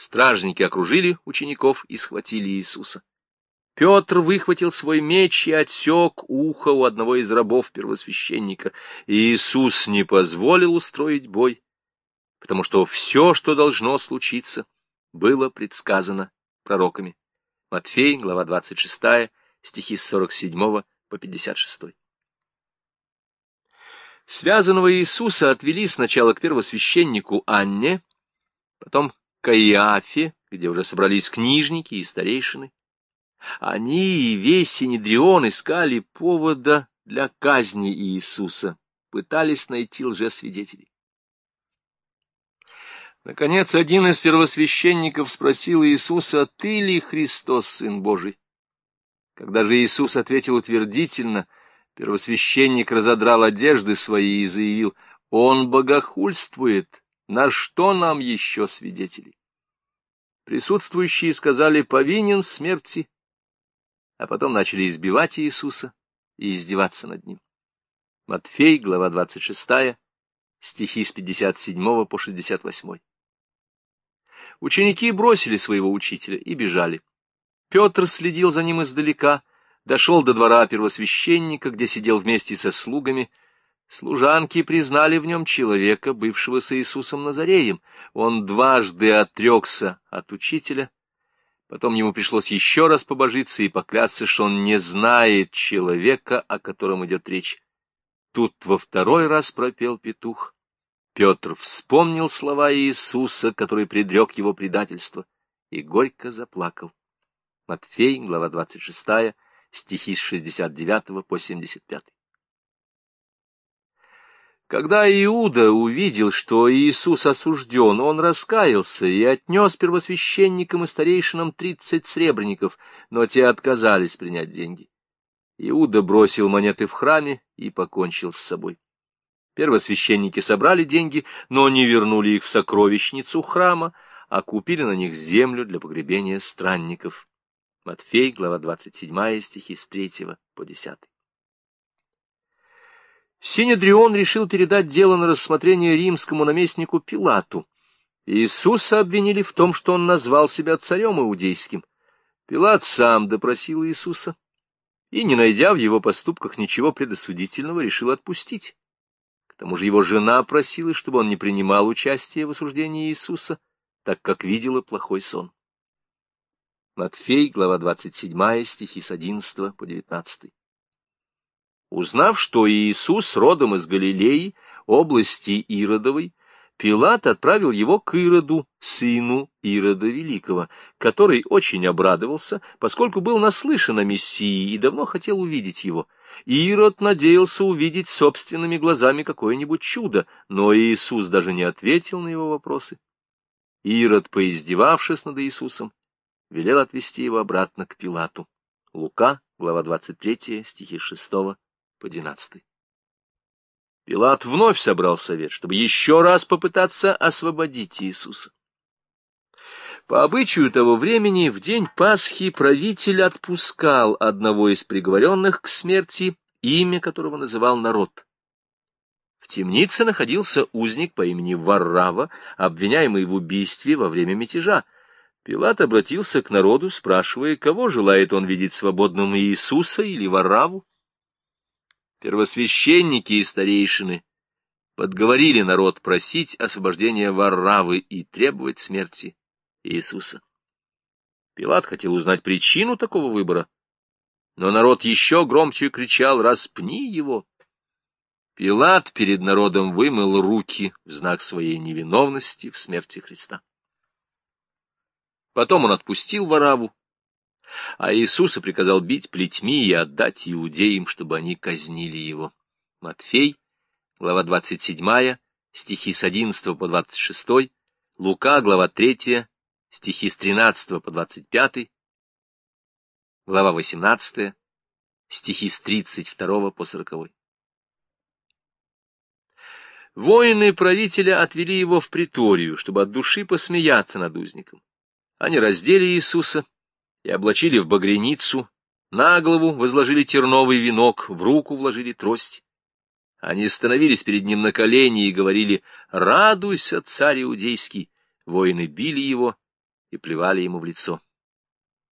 Стражники окружили учеников и схватили Иисуса. Петр выхватил свой меч и отсек ухо у одного из рабов первосвященника. И Иисус не позволил устроить бой, потому что все, что должно случиться, было предсказано пророками. Матфей, глава 26, стихи с 47 по 56. Связанного Иисуса отвели сначала к первосвященнику Анне, потом к Иафе, где уже собрались книжники и старейшины. Они и весь Синедрион искали повода для казни Иисуса, пытались найти лжесвидетелей. Наконец, один из первосвященников спросил Иисуса, «Ты ли Христос, Сын Божий?» Когда же Иисус ответил утвердительно, первосвященник разодрал одежды свои и заявил, «Он богохульствует, на что нам еще свидетели?» Присутствующие сказали, «Повинен смерти», а потом начали избивать Иисуса и издеваться над ним. Матфей, глава 26, стихи с 57 по 68. Ученики бросили своего учителя и бежали. Петр следил за ним издалека, дошел до двора первосвященника, где сидел вместе со слугами. Служанки признали в нем человека, бывшего с Иисусом Назареем. Он дважды отрекся от учителя, Потом ему пришлось еще раз побожиться и поклясться, что он не знает человека, о котором идет речь. Тут во второй раз пропел петух. Петр вспомнил слова Иисуса, который предрек его предательство, и горько заплакал. Матфей, глава 26, стихи с 69 по 75. Когда Иуда увидел, что Иисус осужден, он раскаялся и отнес первосвященникам и старейшинам тридцать сребреников, но те отказались принять деньги. Иуда бросил монеты в храме и покончил с собой. Первосвященники собрали деньги, но не вернули их в сокровищницу храма, а купили на них землю для погребения странников. Матфей, глава 27, стихи с 3 по 10. Синедрион решил передать дело на рассмотрение римскому наместнику Пилату. Иисуса обвинили в том, что он назвал себя царем иудейским. Пилат сам допросил Иисуса и, не найдя в его поступках ничего предосудительного, решил отпустить. К тому же его жена просила, чтобы он не принимал участия в осуждении Иисуса, так как видела плохой сон. Матфей, глава 27, стихи с 11 по 19. Узнав, что Иисус родом из Галилеи, области Иродовой, Пилат отправил его к Ироду, сыну Ирода Великого, который очень обрадовался, поскольку был наслышан о Мессии и давно хотел увидеть его. Ирод надеялся увидеть собственными глазами какое-нибудь чудо, но Иисус даже не ответил на его вопросы. Ирод, поиздевавшись над Иисусом, велел отвести его обратно к Пилату. Лука, глава 23, стихи 6 по двенадцатый. Пилат вновь собрал совет, чтобы еще раз попытаться освободить Иисуса. По обычаю того времени, в день Пасхи правитель отпускал одного из приговоренных к смерти, имя которого называл народ. В темнице находился узник по имени Варрава, обвиняемый в убийстве во время мятежа. Пилат обратился к народу, спрашивая, кого желает он видеть свободным Иисуса или Варраву. Первосвященники и старейшины подговорили народ просить освобождения Варравы и требовать смерти Иисуса. Пилат хотел узнать причину такого выбора, но народ еще громче кричал «Распни его!». Пилат перед народом вымыл руки в знак своей невиновности в смерти Христа. Потом он отпустил Вараву а Иисуса приказал бить плетьми и отдать иудеям, чтобы они казнили его. Матфей, глава 27, стихи с 11 по 26, Лука, глава 3, стихи с 13 по 25, глава 18, стихи с 32 по 40. Воины правителя отвели его в приторию, чтобы от души посмеяться над узником. Они раздели Иисуса и облачили в багряницу, на голову возложили терновый венок, в руку вложили трость. Они становились перед ним на колени и говорили «Радуйся, царь иудейский!» Воины били его и плевали ему в лицо.